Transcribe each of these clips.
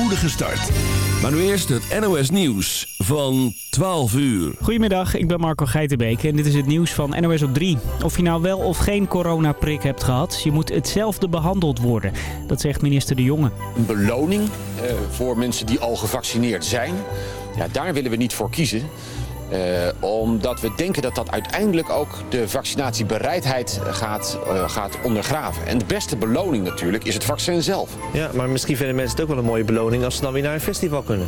spoedige start. Maar nu eerst het NOS Nieuws van 12 uur. Goedemiddag, ik ben Marco Geitenbeek en dit is het nieuws van NOS op 3. Of je nou wel of geen coronaprik hebt gehad, je moet hetzelfde behandeld worden. Dat zegt minister De Jonge. Een beloning eh, voor mensen die al gevaccineerd zijn, ja, daar willen we niet voor kiezen. Uh, omdat we denken dat dat uiteindelijk ook de vaccinatiebereidheid gaat, uh, gaat ondergraven. En de beste beloning natuurlijk is het vaccin zelf. Ja, maar misschien vinden mensen het ook wel een mooie beloning als ze dan weer naar een festival kunnen.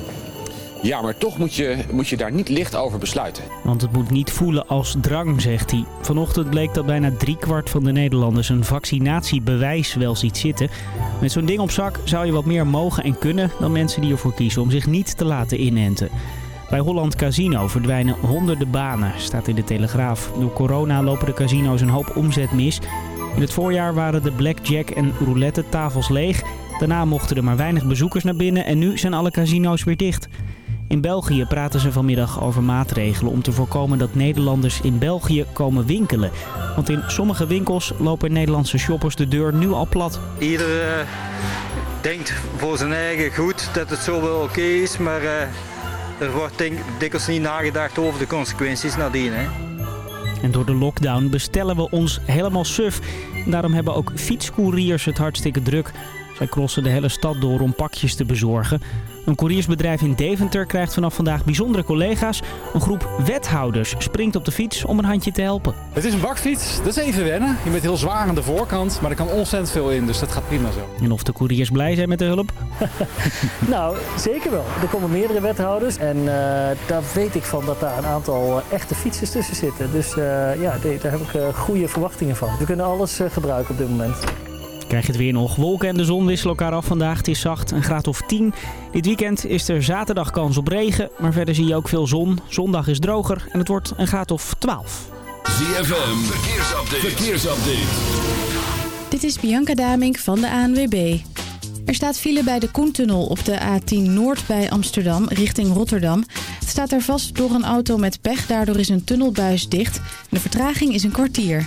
Ja, maar toch moet je, moet je daar niet licht over besluiten. Want het moet niet voelen als drang, zegt hij. Vanochtend bleek dat bijna driekwart van de Nederlanders een vaccinatiebewijs wel ziet zitten. Met zo'n ding op zak zou je wat meer mogen en kunnen dan mensen die ervoor kiezen om zich niet te laten inenten. Bij Holland Casino verdwijnen honderden banen, staat in de Telegraaf. Door corona lopen de casino's een hoop omzet mis. In het voorjaar waren de blackjack en roulette tafels leeg. Daarna mochten er maar weinig bezoekers naar binnen en nu zijn alle casino's weer dicht. In België praten ze vanmiddag over maatregelen om te voorkomen dat Nederlanders in België komen winkelen. Want in sommige winkels lopen Nederlandse shoppers de deur nu al plat. Ieder uh, denkt voor zijn eigen goed dat het zo wel oké is, maar... Uh er wordt dikwijls niet nagedacht over de consequenties nadien. Hè? En door de lockdown bestellen we ons helemaal suf. Daarom hebben ook fietscouriers het hartstikke druk. Zij crossen de hele stad door om pakjes te bezorgen. Een couriersbedrijf in Deventer krijgt vanaf vandaag bijzondere collega's. Een groep wethouders springt op de fiets om een handje te helpen. Het is een bakfiets, dat is even wennen. Je bent heel zwaar aan de voorkant, maar er kan ontzettend veel in, dus dat gaat prima zo. En of de couriers blij zijn met de hulp? nou, zeker wel. Er komen meerdere wethouders en uh, daar weet ik van dat daar een aantal eh, echte fietsers tussen zitten. Dus uh, ja, daar heb ik goede verwachtingen van. We kunnen alles gebruiken op dit moment. Krijg je het weer nog. Wolken en de zon wisselen elkaar af vandaag. Het is zacht, een graad of 10. Dit weekend is er zaterdag kans op regen. Maar verder zie je ook veel zon. Zondag is droger en het wordt een graad of 12. ZFM, verkeersupdate. verkeersupdate. Dit is Bianca Damink van de ANWB. Er staat file bij de Koentunnel op de A10 Noord bij Amsterdam richting Rotterdam. Het staat er vast door een auto met pech. Daardoor is een tunnelbuis dicht. De vertraging is een kwartier.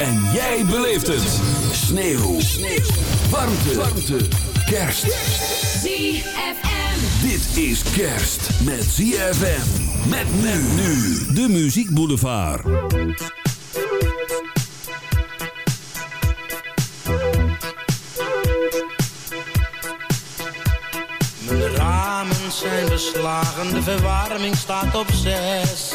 En jij beleeft het. Sneeuw. Sneeuw. Warmte. Warmte. Kerst. ZFM. Dit is kerst met ZFM. Met men nu. De Muziek Boulevard. Mijn ramen zijn beslagen, de verwarming staat op zes.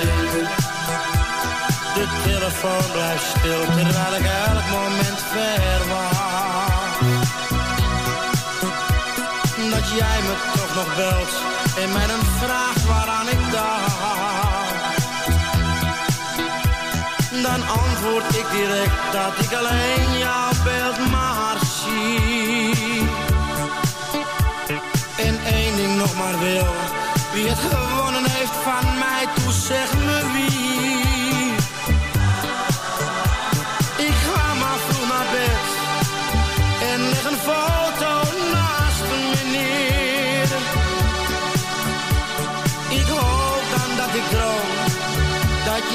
Telefoon blijft stil terwijl ik elk moment verwacht. Dat jij me toch nog belt en mij een vraag waaraan ik dacht. Dan antwoord ik direct dat ik alleen jouw beeld maar zie. En één ding nog maar wil, wie het gewonnen heeft van mij, toe zeg me wie.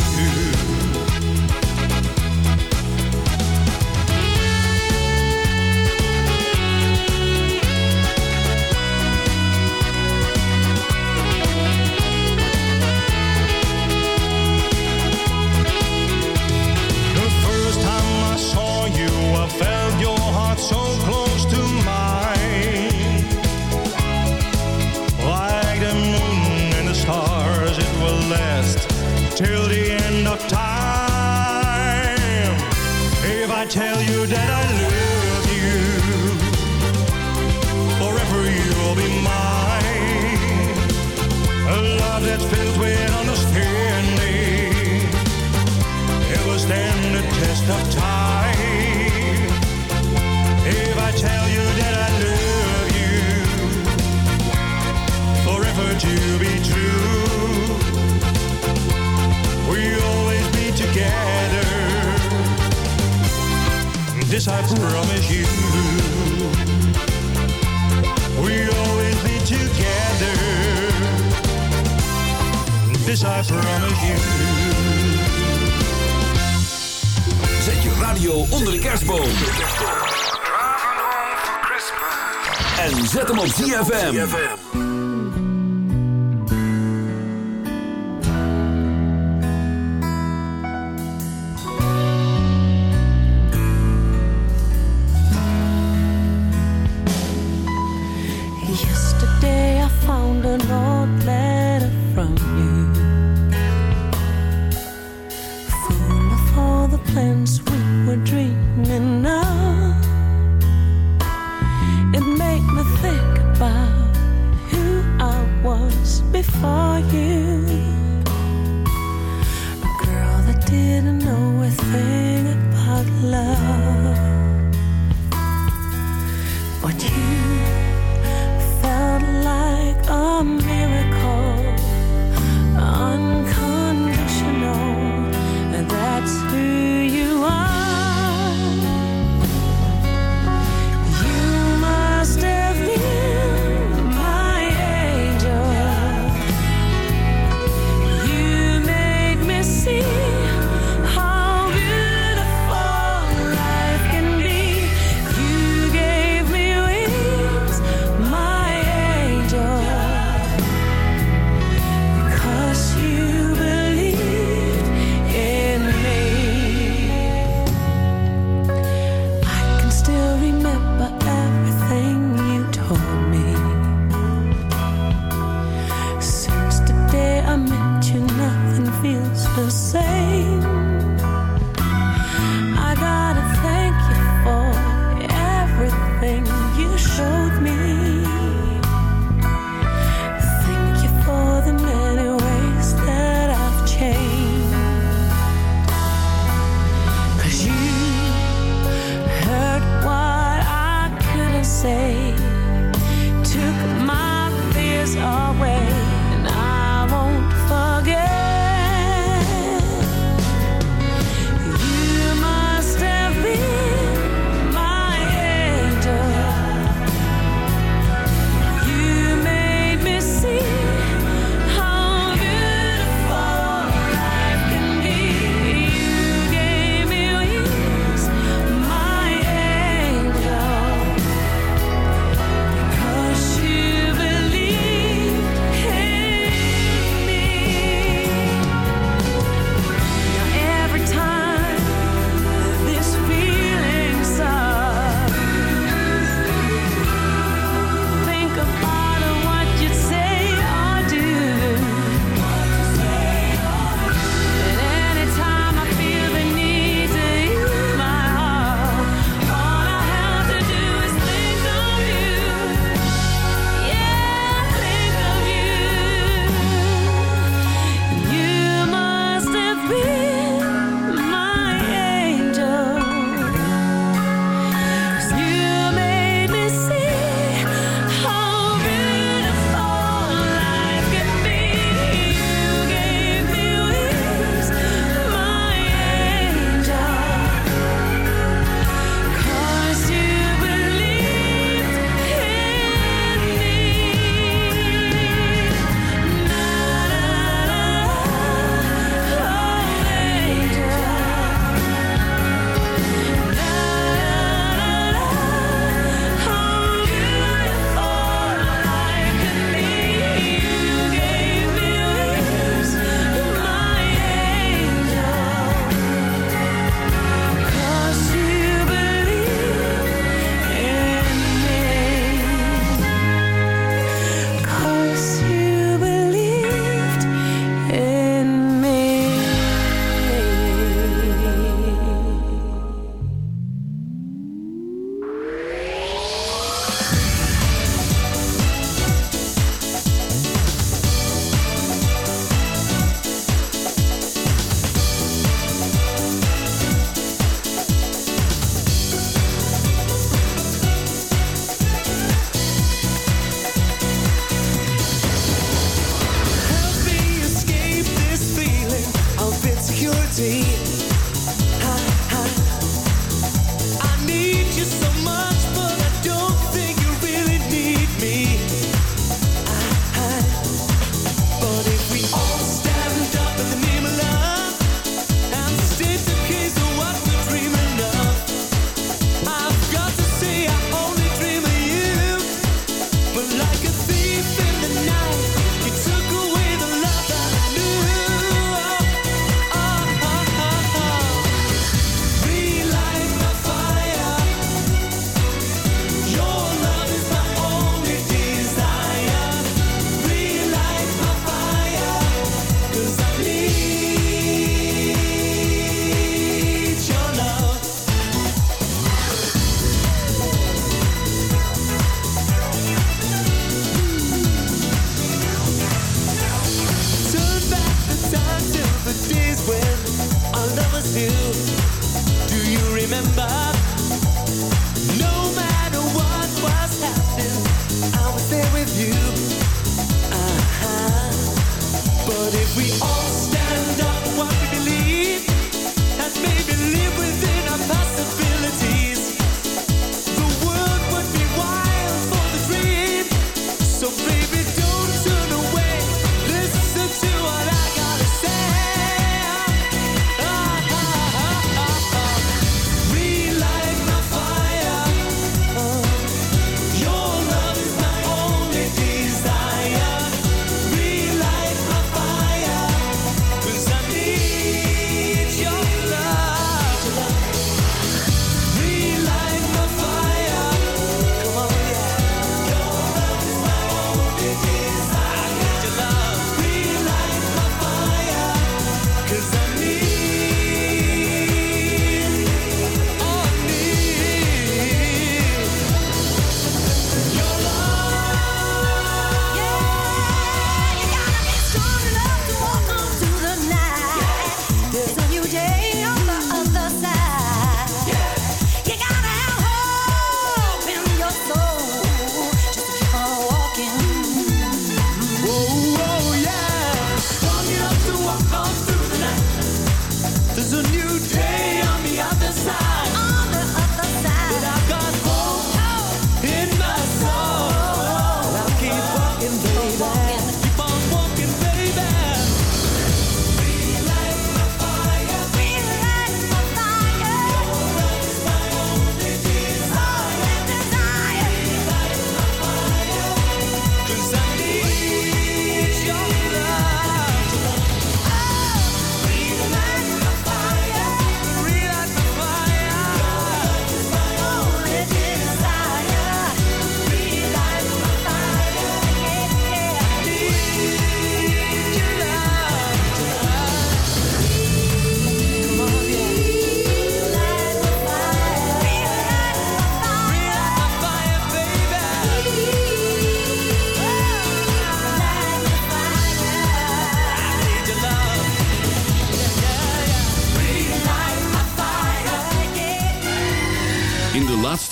You.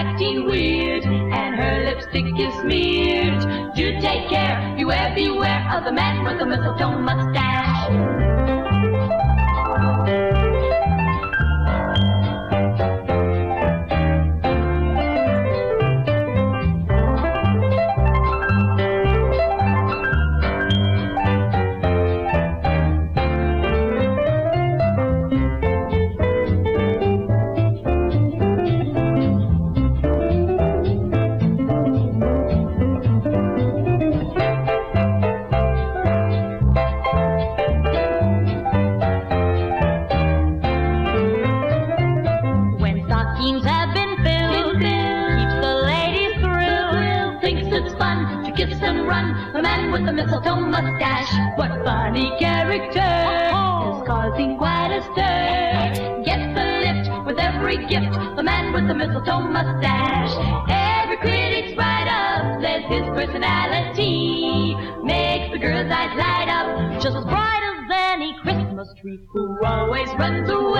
Acting weird and her lipstick is smeared, do take care, beware, beware of the man with the mistletoe mustache. Mustache, what funny character is causing quite a stir. Gets the lift with every gift. The man with the mistletoe mustache. Every critic's right up says his personality makes the girls' eyes light up, just as bright as any Christmas tree. Who always runs away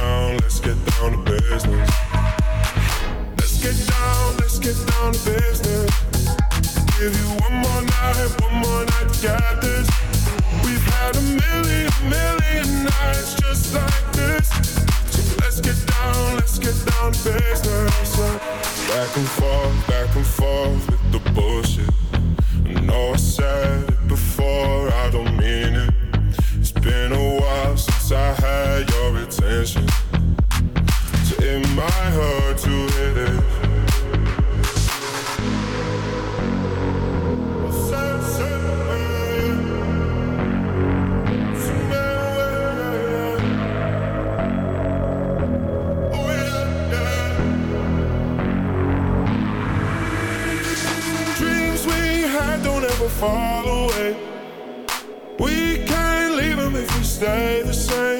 down, let's get down to business. Let's get down, let's get down to business. Give you one more night, one more night get this. We've had a million, million nights just like this. So let's get down, let's get down to business. Back and forth, back and forth with the bullshit. I know I said it before, I don't mean it. It's been a while since I had attention. So it might hurt to hit it. Dreams we had don't ever fall away. We can't leave them if we stay the same.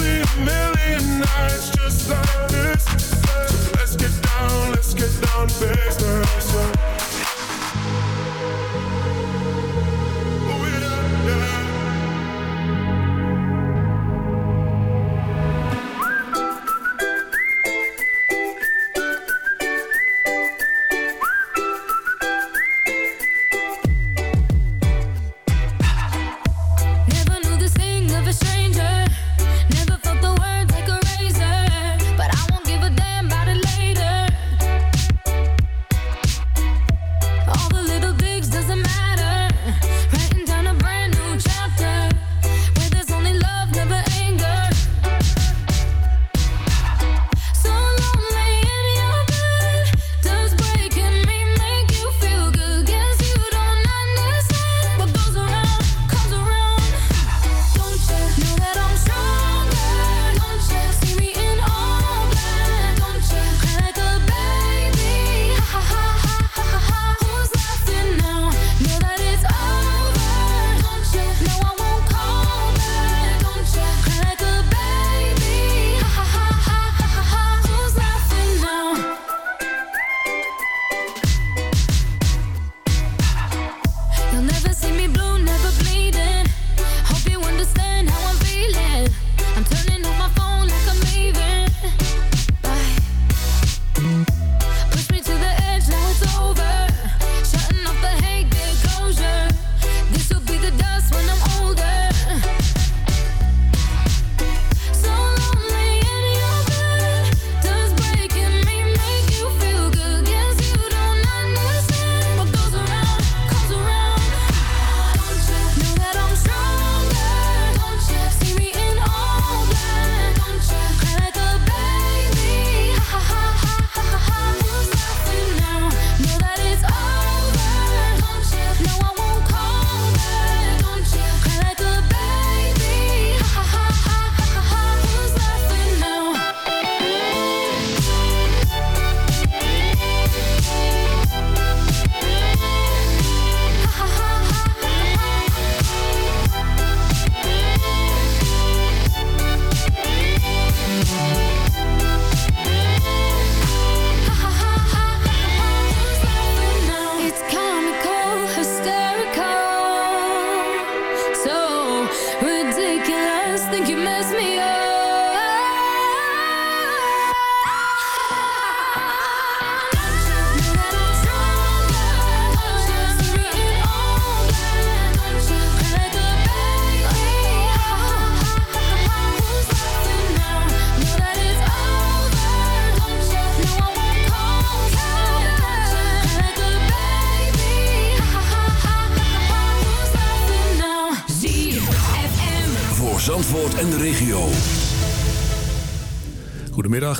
Let's get down, let's get down to business.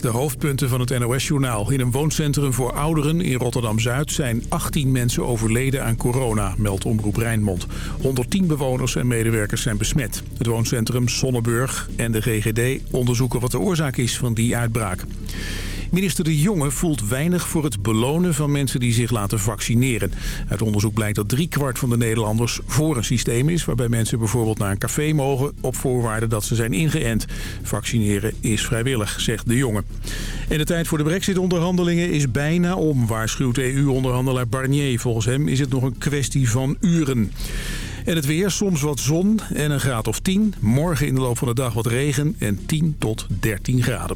De hoofdpunten van het NOS-journaal. In een wooncentrum voor ouderen in Rotterdam-Zuid zijn 18 mensen overleden aan corona, meldt Omroep Rijnmond. 110 bewoners en medewerkers zijn besmet. Het wooncentrum Sonneburg en de GGD onderzoeken wat de oorzaak is van die uitbraak. Minister De Jonge voelt weinig voor het belonen van mensen die zich laten vaccineren. Uit onderzoek blijkt dat driekwart van de Nederlanders voor een systeem is... waarbij mensen bijvoorbeeld naar een café mogen op voorwaarde dat ze zijn ingeënt. Vaccineren is vrijwillig, zegt De Jonge. En de tijd voor de brexit-onderhandelingen is bijna om, waarschuwt EU-onderhandelaar Barnier. Volgens hem is het nog een kwestie van uren. En het weer, soms wat zon en een graad of 10. Morgen in de loop van de dag wat regen en 10 tot 13 graden.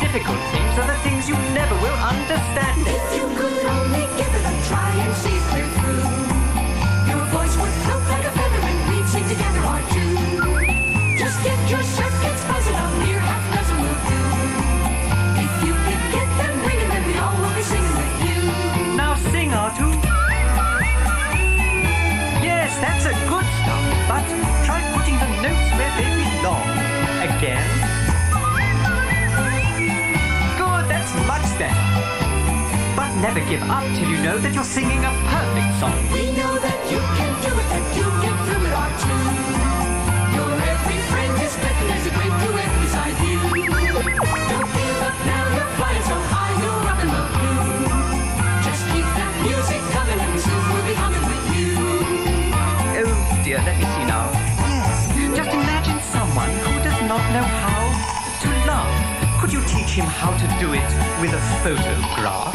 Difficult things are the things you never will understand. If you could only give it a try and see it through, your voice would float like a feather and we'd sing together our tune. Just get your circuits buzzing, a mere half dozen will do. If you could get them ringing, then we all will be singing with you. Now sing, Artu. Yes, that's a good start, but try putting the notes where they belong. Again. Never give up till you know that you're singing a perfect song. We know that you can do it, that you get through it all too. Your every friend is better, there's a great duet beside you. Don't give up now, you're flying so high, you're up in the blue. Just keep that music coming and soon we'll be humming with you. Oh dear, let me see now. Yes, just imagine someone who does not know how to love. Could you teach him how to do it with a photograph?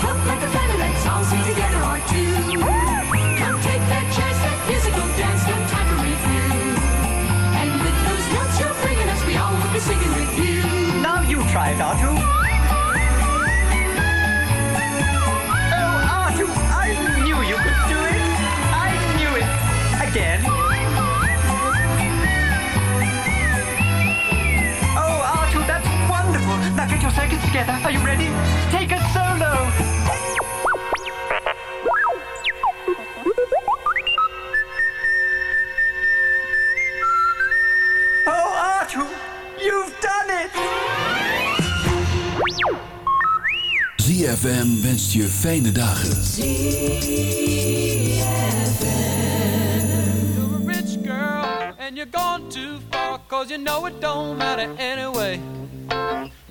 voice like a feather, let's all sing together. Come take that chance, that musical dance, no time to review. And with those notes you're bringing us, we all will be singing with you. Now you try it. Oh, I knew you could do it. I knew it. Again. Your circuits together. Are you ready? Take a solo. Oh, Artu, you've done it. ZFM wenst je fijne dagen. You're a rich girl and you're gone too far cause you know it don't matter anyway.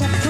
Shut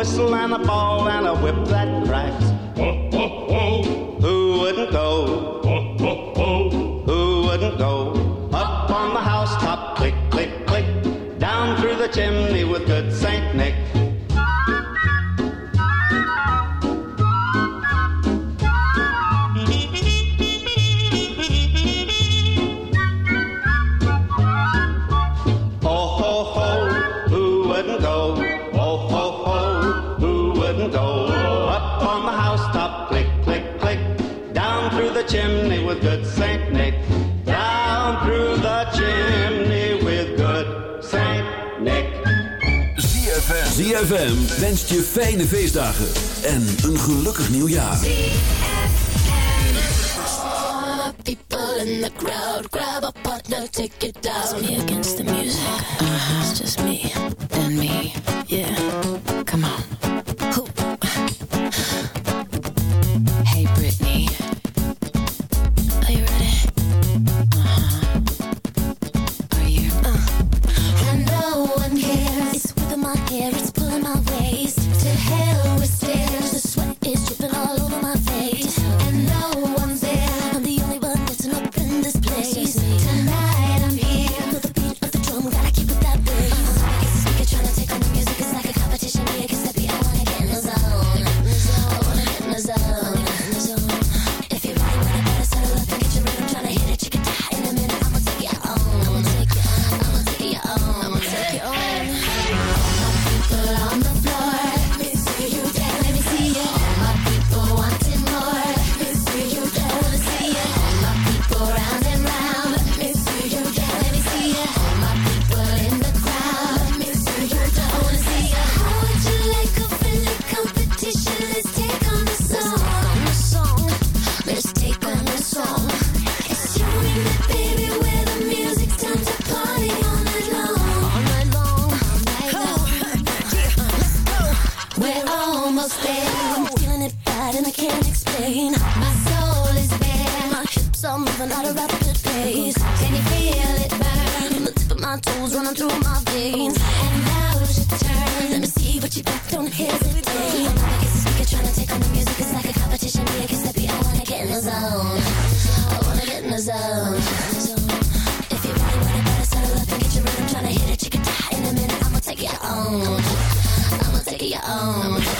whistle and a ball and a whistle. fijne feestdagen en een gelukkig nieuwjaar. People in the crowd, grab a partner, take it down. me against the music, uh -huh. it's just me and me, yeah, come on. own. I'ma take it your own.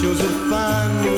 shows of fun